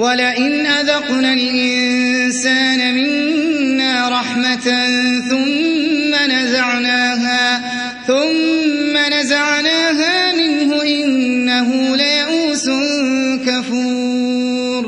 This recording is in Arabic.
ولئن أذقنا الإنسان منا رحمة ثم نزعناها ثم نزعناها منه إنه ليئوس كفور